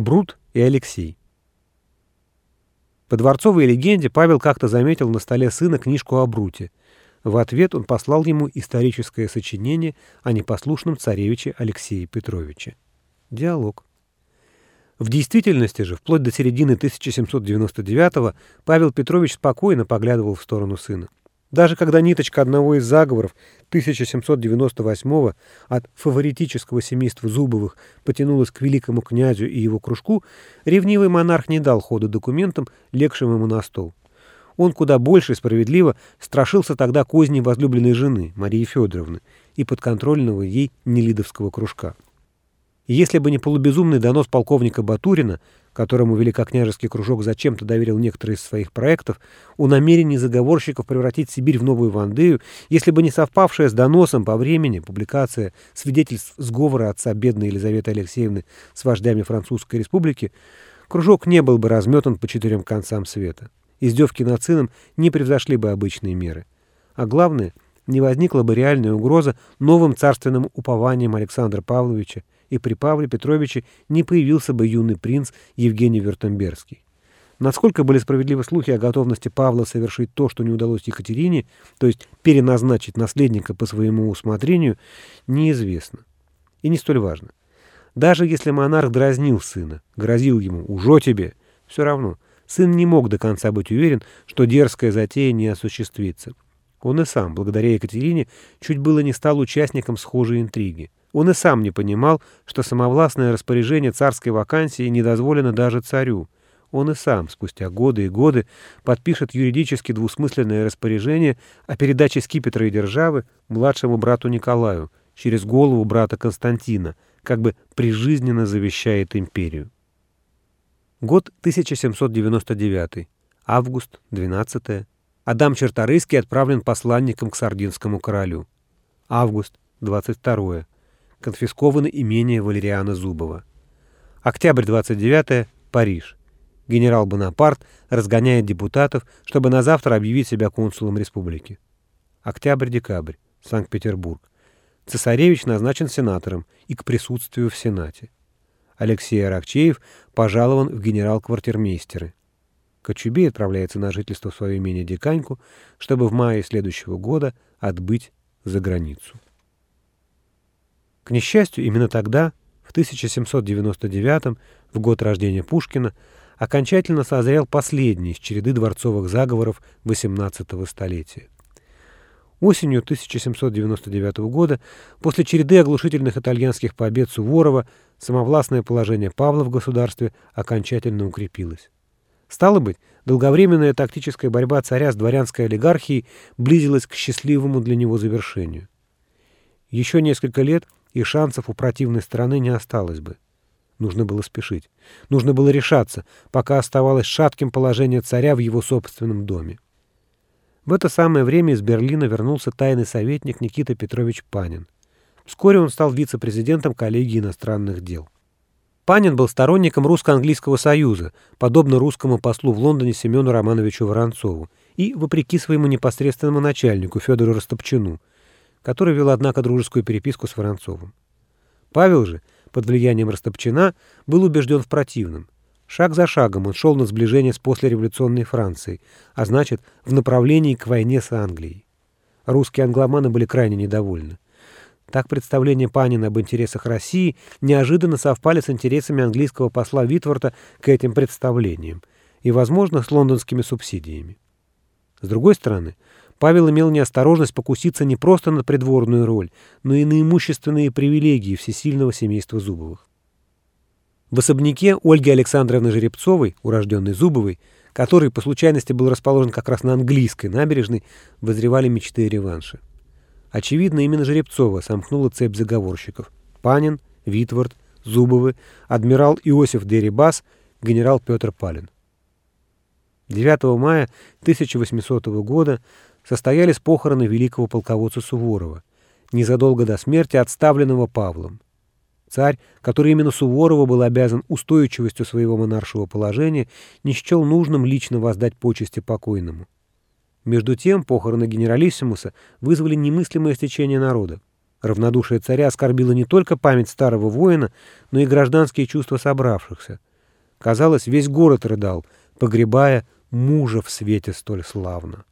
Брут и Алексей. По дворцовой легенде Павел как-то заметил на столе сына книжку о Бруте. В ответ он послал ему историческое сочинение о непослушном царевиче Алексее Петровиче. Диалог. В действительности же, вплоть до середины 1799-го, Павел Петрович спокойно поглядывал в сторону сына. Даже когда ниточка одного из заговоров 1798 от фаворитического семейства Зубовых потянулась к великому князю и его кружку, ревнивый монарх не дал ходу документам, легшим ему на стол. Он куда больше справедливо страшился тогда козни возлюбленной жены, Марии Федоровны, и подконтрольного ей Нелидовского кружка. Если бы не полубезумный донос полковника Батурина, которому великокняжеский кружок зачем-то доверил некоторые из своих проектов, о намерении заговорщиков превратить Сибирь в новую Вандею, если бы не совпавшая с доносом по времени публикация свидетельств сговора отца бедной Елизаветы Алексеевны с вождями Французской республики, кружок не был бы разметан по четырем концам света. Издевки над сыном не превзошли бы обычные меры. А главное, не возникла бы реальная угроза новым царственным упованием Александра Павловича, и при Павле Петровиче не появился бы юный принц Евгений Вертемберский. Насколько были справедливы слухи о готовности Павла совершить то, что не удалось Екатерине, то есть переназначить наследника по своему усмотрению, неизвестно. И не столь важно. Даже если монарх дразнил сына, грозил ему «Ужо тебе!», все равно сын не мог до конца быть уверен, что дерзкая затея не осуществится. Он и сам, благодаря Екатерине, чуть было не стал участником схожей интриги. Он и сам не понимал, что самовластное распоряжение царской вакансии не дозволено даже царю. Он и сам, спустя годы и годы, подпишет юридически двусмысленное распоряжение о передаче скипетра и державы младшему брату Николаю через голову брата Константина, как бы прижизненно завещает империю. Год 1799. Август, 12. Адам Черторийский отправлен посланником к сардинскому королю. Август, 22 конфисковано имение Валериана Зубова. Октябрь 29 Париж. Генерал Бонапарт разгоняет депутатов, чтобы на завтра объявить себя консулом республики. Октябрь-декабрь. Санкт-Петербург. Цесаревич назначен сенатором и к присутствию в Сенате. Алексей Аракчеев пожалован в генерал-квартирмейстеры. Кочубей отправляется на жительство в свое имение Диканьку, чтобы в мае следующего года отбыть за границу. К несчастью, именно тогда, в 1799 в год рождения Пушкина, окончательно созрел последний из череды дворцовых заговоров XVIII столетия. Осенью 1799 года, после череды оглушительных итальянских побед Суворова, самовластное положение Павла в государстве окончательно укрепилось. Стало быть, долговременная тактическая борьба царя с дворянской олигархией близилась к счастливому для него завершению. Еще несколько лет – и шансов у противной стороны не осталось бы. Нужно было спешить. Нужно было решаться, пока оставалось шатким положение царя в его собственном доме. В это самое время из Берлина вернулся тайный советник Никита Петрович Панин. Вскоре он стал вице-президентом коллегии иностранных дел. Панин был сторонником русско-английского союза, подобно русскому послу в Лондоне Семену Романовичу Воронцову, и, вопреки своему непосредственному начальнику Федору Растопчину, который вел, однако, дружескую переписку с Воронцовым. Павел же, под влиянием Растопчина, был убежден в противном. Шаг за шагом он шел на сближение с послереволюционной Францией, а значит, в направлении к войне с Англией. Русские англоманы были крайне недовольны. Так представления Панина об интересах России неожиданно совпали с интересами английского посла Витворта к этим представлениям и, возможно, с лондонскими субсидиями. С другой стороны, Павел имел неосторожность покуситься не просто на придворную роль, но и на имущественные привилегии всесильного семейства Зубовых. В особняке Ольги Александровны Жеребцовой, урожденной Зубовой, который по случайности был расположен как раз на английской набережной, возревали мечты о реванше. Очевидно, именно Жеребцова сомкнула цепь заговорщиков. Панин, Витвард, Зубовы, адмирал Иосиф Дерибас, генерал Петр Палин. 9 мая 1800 года состоялись похороны великого полководца Суворова, незадолго до смерти отставленного Павлом. Царь, который именно Суворову был обязан устойчивостью своего монаршего положения, не счел нужным лично воздать почести покойному. Между тем похороны генералиссимуса вызвали немыслимое стечение народа. Равнодушие царя оскорбило не только память старого воина, но и гражданские чувства собравшихся. Казалось, весь город рыдал, погребая мужа в свете столь славно.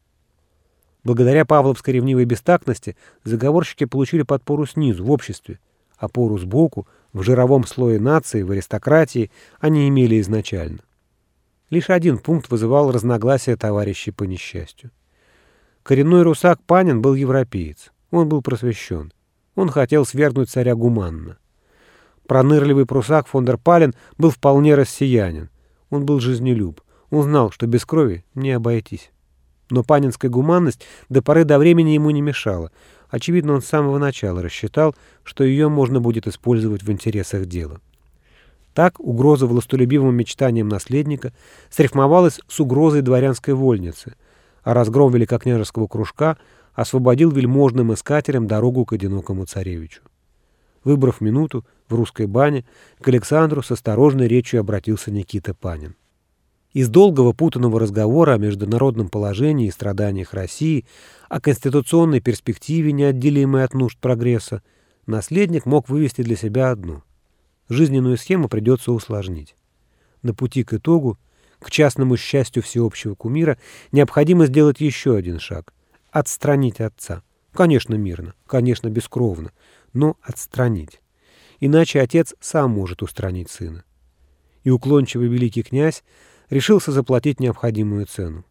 Благодаря павловской ревнивой бестактности заговорщики получили подпору снизу, в обществе, опору сбоку, в жировом слое нации, в аристократии они имели изначально. Лишь один пункт вызывал разногласия товарищей по несчастью. Коренной русак Панин был европеец. Он был просвещен. Он хотел свергнуть царя гуманно. Пронырливый прусак фон дер Пален был вполне россиянин. Он был жизнелюб. Он знал, что без крови не обойтись. Но панинская гуманность до поры до времени ему не мешала. Очевидно, он с самого начала рассчитал, что ее можно будет использовать в интересах дела. Так угроза властолюбивым мечтаниям наследника срифмовалась с угрозой дворянской вольницы, а разгром великокняжеского кружка освободил вельможным искателям дорогу к одинокому царевичу. Выбрав минуту в русской бане, к Александру с осторожной речью обратился Никита Панин. Из долгого путанного разговора о международном положении и страданиях России, о конституционной перспективе, неотделимой от нужд прогресса, наследник мог вывести для себя одну. Жизненную схему придется усложнить. На пути к итогу, к частному счастью всеобщего кумира, необходимо сделать еще один шаг — отстранить отца. Конечно, мирно, конечно, бескровно, но отстранить. Иначе отец сам может устранить сына. И уклончивый великий князь решился заплатить необходимую цену.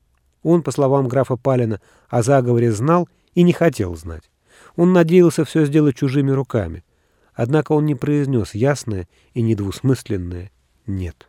Он, по словам графа Палина, о заговоре знал и не хотел знать. Он надеялся все сделать чужими руками. Однако он не произнес ясное и недвусмысленное «нет».